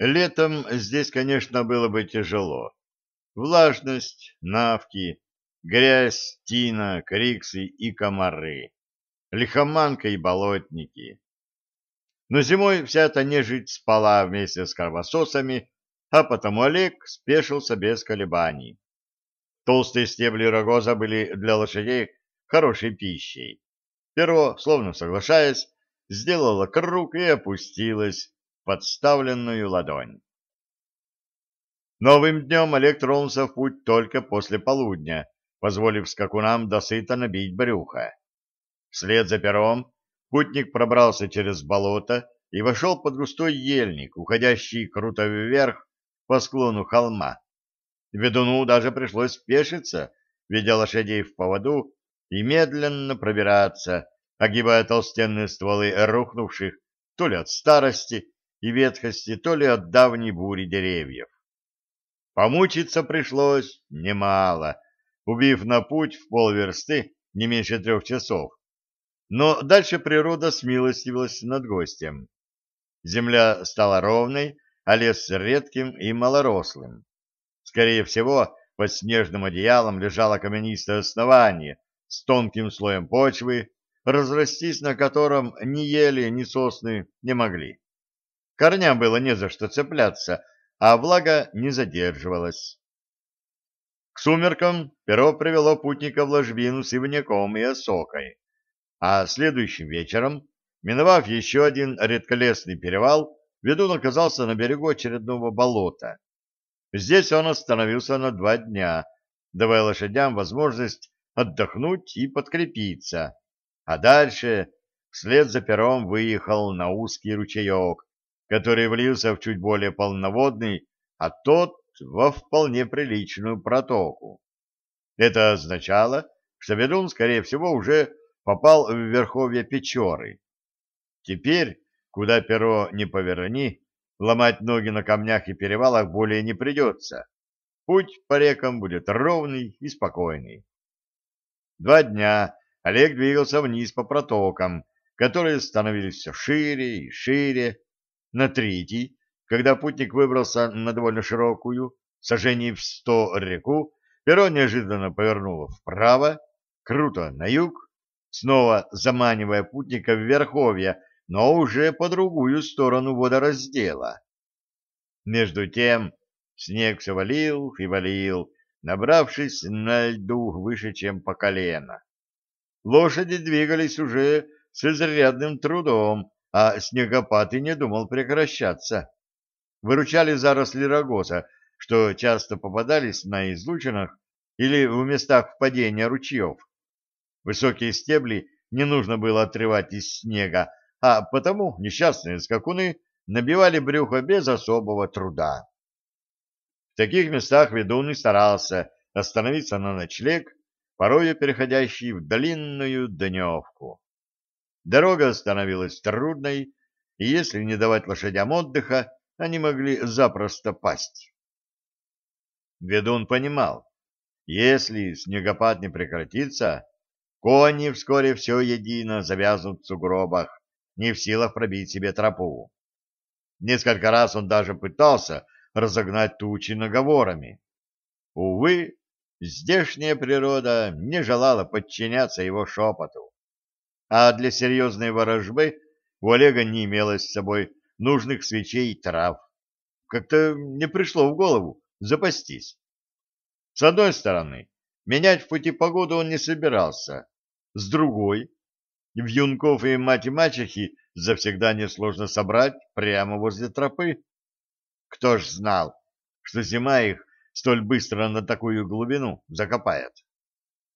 Летом здесь, конечно, было бы тяжело. Влажность, навки, грязь, тина, криксы и комары, лихоманка и болотники. Но зимой вся эта нежить спала вместе с кровососами, а потому Олег спешился без колебаний. Толстые стебли рогоза были для лошадей хорошей пищей. Перо, словно соглашаясь, сделало круг и опустилось в подставленную ладонь. Новым днем Олег тронулся в путь только после полудня, позволив скакунам досыто набить брюхо. Вслед за пером путник пробрался через болото и вошел под густой ельник, уходящий круто вверх по склону холма. Ведуну даже пришлось спешиться, ведя лошадей в поводу, и медленно пробираться, огибая толстенные стволы рухнувших то ли от старости и ветхости, то ли от давней бури деревьев. Помучиться пришлось немало, убив на путь в полверсты не меньше трех часов. Но дальше природа смилостивилась над гостем. Земля стала ровной, а лес редким и малорослым. Скорее всего, под снежным одеялом лежало каменистое основание с тонким слоем почвы, разрастись на котором ни ели, ни сосны не могли. Корням было не за что цепляться, а влага не задерживалась. К сумеркам перо привело путника в ложбину с ивняком и осокой, а следующим вечером, миновав еще один редколесный перевал, ведун оказался на берегу очередного болота. Здесь он остановился на два дня, давая лошадям возможность отдохнуть и подкрепиться, а дальше вслед за пером выехал на узкий ручеек, который влился в чуть более полноводный, а тот во вполне приличную протоку. Это означало, что ведун, скорее всего, уже попал в верховье Печоры. Теперь, куда перо не поверни, Ломать ноги на камнях и перевалах более не придется. Путь по рекам будет ровный и спокойный. Два дня Олег двигался вниз по протокам, которые становились все шире и шире. На третий, когда путник выбрался на довольно широкую, сожжений в сто реку, перо неожиданно повернуло вправо, круто на юг, снова заманивая путника в верховья, но уже по другую сторону водораздела. Между тем снег все валил и валил, набравшись на льду выше, чем по колено. Лошади двигались уже с изрядным трудом, а снегопад и не думал прекращаться. Выручали заросли рогоза, что часто попадались на излучинах или в местах впадения ручьев. Высокие стебли не нужно было отрывать из снега, а потому несчастные скакуны набивали брюхо без особого труда. В таких местах ведун и старался остановиться на ночлег, порою переходящий в длинную дневку. Дорога становилась трудной, и если не давать лошадям отдыха, они могли запросто пасть. Ведун понимал, если снегопад не прекратится, кони вскоре все едино завязнут в сугробах, не в силах пробить себе тропу. Несколько раз он даже пытался разогнать тучи наговорами. Увы, здешняя природа не желала подчиняться его шепоту. А для серьезной ворожбы у Олега не имелось с собой нужных свечей и трав. Как-то не пришло в голову запастись. С одной стороны, менять в пути погоду он не собирался. С другой, в юнков и мать-мачехи завсегда несложно собрать прямо возле тропы. Кто ж знал, что зима их столь быстро на такую глубину закопает.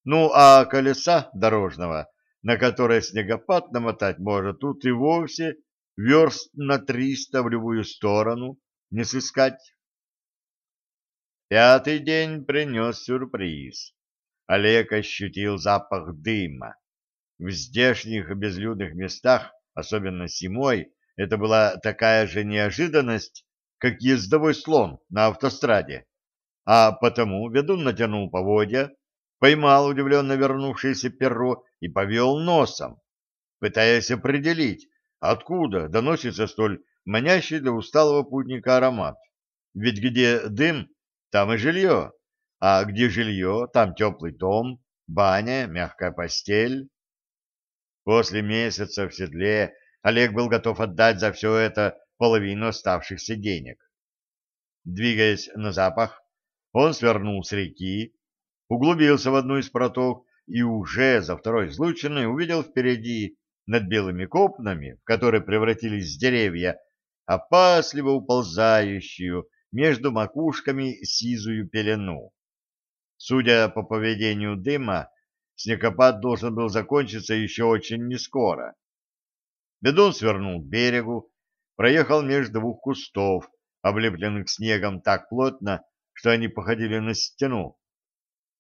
Ну, а колеса дорожного, на которое снегопад намотать может, тут и вовсе верст на триста в любую сторону не сыскать. Пятый день принес сюрприз. Олег ощутил запах дыма. В здешних безлюдных местах, особенно зимой, это была такая же неожиданность, как ездовой слон на автостраде. А потому ведун натянул поводья, поймал удивленно вернувшееся перо и повел носом, пытаясь определить, откуда доносится столь манящий для усталого путника аромат. Ведь где дым, там и жилье, а где жилье, там теплый дом, баня, мягкая постель. После месяца в седле Олег был готов отдать за все это половину оставшихся денег. Двигаясь на запах, он свернул с реки, углубился в одну из проток и уже за второй излученной увидел впереди, над белыми копнами, в которые превратились деревья, опасливо уползающую между макушками сизую пелену. Судя по поведению дыма, снегопад должен был закончиться еще очень нескоро. Бедун свернул к берегу, проехал между двух кустов, облепленных снегом так плотно, что они походили на стену.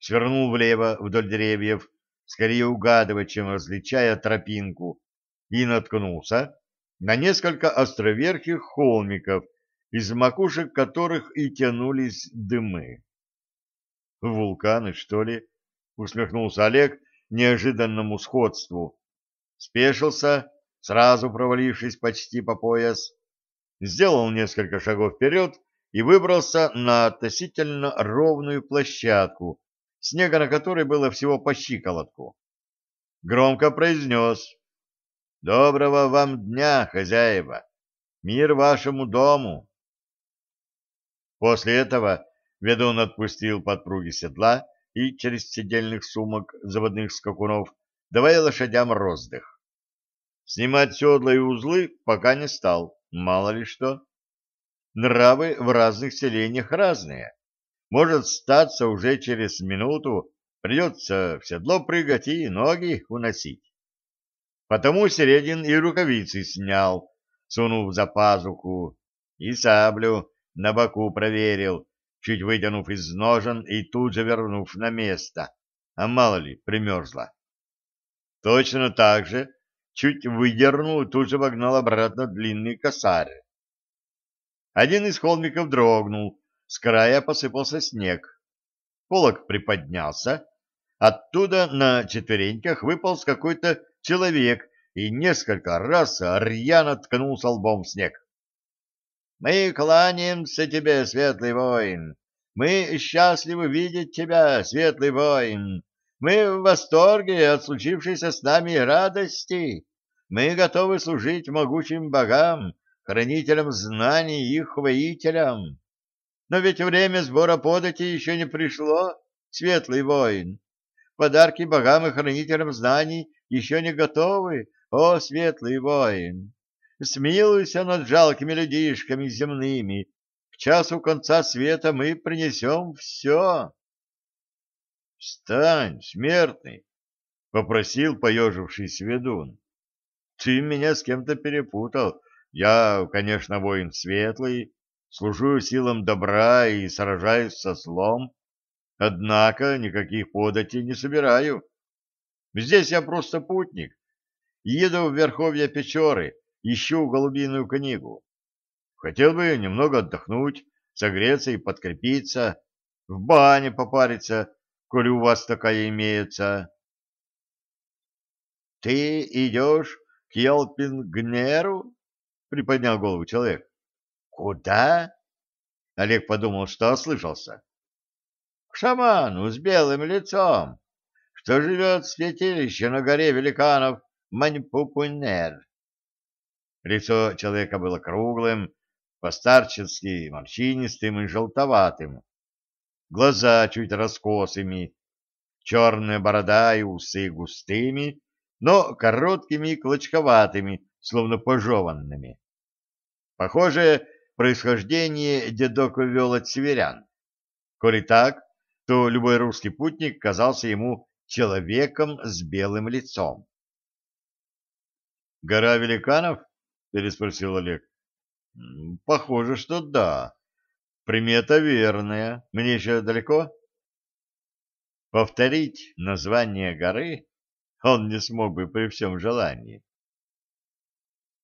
Свернул влево вдоль деревьев, скорее угадывая, чем различая тропинку, и наткнулся на несколько островерхих холмиков, из макушек которых и тянулись дымы. «Вулканы, что ли?» — усмехнулся Олег неожиданному сходству. Спешился, сразу провалившись почти по пояс, сделал несколько шагов вперед и выбрался на относительно ровную площадку, снега на которой было всего по щиколотку. Громко произнес «Доброго вам дня, хозяева! Мир вашему дому!» После этого ведун отпустил подпруги седла и через седельных сумок заводных скакунов, давая лошадям роздых. Снимать седла и узлы пока не стал, мало ли что. Нравы в разных селениях разные. Может статься уже через минуту, придется в седло прыгать и ноги уносить. Потому Середин и рукавицы снял, сунув за пазуху, и саблю на боку проверил, чуть вытянув из ножен и тут же вернув на место, а мало ли, примерзла. Точно так же, чуть выдернул и тут же вогнал обратно длинный косарь. Один из холмиков дрогнул, с края посыпался снег. Полок приподнялся, оттуда на четвереньках выполз какой-то человек и несколько раз рьяно ткнулся лбом в снег. Мы кланяемся тебе, светлый воин. Мы счастливы видеть тебя, светлый воин. Мы в восторге от случившейся с нами радости. Мы готовы служить могучим богам, хранителям знаний и их воителям. Но ведь время сбора подати еще не пришло, светлый воин. Подарки богам и хранителям знаний еще не готовы, о, светлый воин смилуйся над жалкими людишками земными. К часу конца света мы принесем все. — Встань, смертный! — попросил поежившись ведун. — Ты меня с кем-то перепутал. Я, конечно, воин светлый, служу силам добра и сражаюсь со злом, однако никаких податей не собираю. Здесь я просто путник. Еду в верховья Печоры, ищу голубиную книгу. Хотел бы немного отдохнуть, согреться и подкрепиться, в бане попариться, коли у вас такая имеется. — Ты идешь к Елпингнеру? — приподнял голову человек. — Куда? — Олег подумал, что ослышался. — К шаману с белым лицом, что живет в святилище на горе великанов Маньпупунер. Лицо человека было круглым, постарчески морщинистым и желтоватым. Глаза чуть раскосыми, черная борода и усы густыми, но короткими и клочковатыми, словно пожеванными. Похоже, происхождение дедок вел от северян. Коли так, то любой русский путник казался ему человеком с белым лицом. «Гора великанов?» переспросил Олег. Похоже, что да. Примета верная. Мне еще далеко? Повторить название горы он не смог бы при всем желании.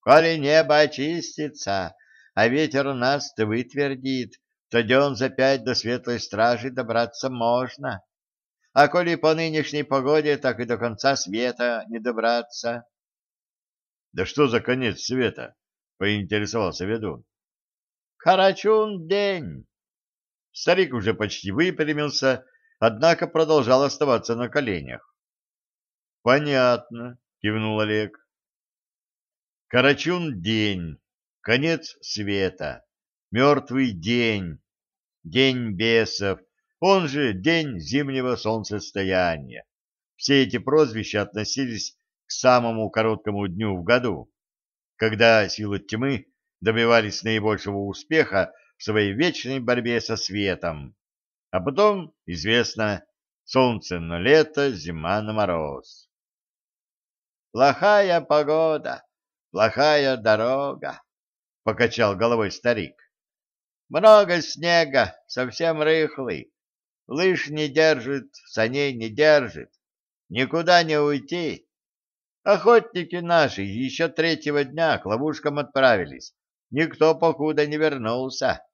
Коли небо очистится, а ветер нас вытвердит, то днем за пять до светлой стражи добраться можно. А коли по нынешней погоде, так и до конца света не добраться. Да что за конец света? поинтересовался ведун. Карачун день. Старик уже почти выпрямился, однако продолжал оставаться на коленях. Понятно, кивнул Олег. Карачун день, конец света, мертвый день, день бесов, он же день зимнего солнцестояния. Все эти прозвища относились к самому короткому дню в году, когда силы тьмы добивались наибольшего успеха в своей вечной борьбе со светом. А потом, известно, солнце на лето, зима на мороз. «Плохая погода, плохая дорога», — покачал головой старик. «Много снега, совсем рыхлый, лыж не держит, саней не держит, никуда не уйти. Охотники наши еще третьего дня к ловушкам отправились, никто покуда не вернулся.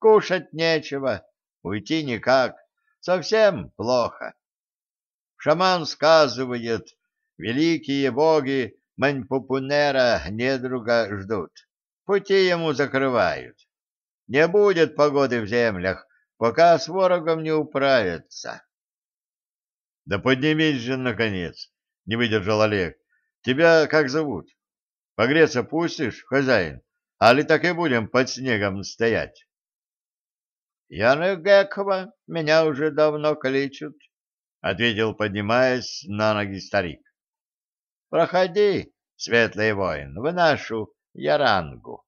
Кушать нечего, уйти никак, совсем плохо. Шаман сказывает, великие боги Маньпупунера недруга ждут, пути ему закрывают. Не будет погоды в землях, пока с ворогом не управятся. — Да поднимись же, наконец! — не выдержал Олег. — Тебя как зовут? Погреться пустишь, хозяин? Али так и будем под снегом стоять? — Яны Гекова, меня уже давно кличут, — ответил, поднимаясь на ноги старик. — Проходи, светлый воин, в нашу ярангу.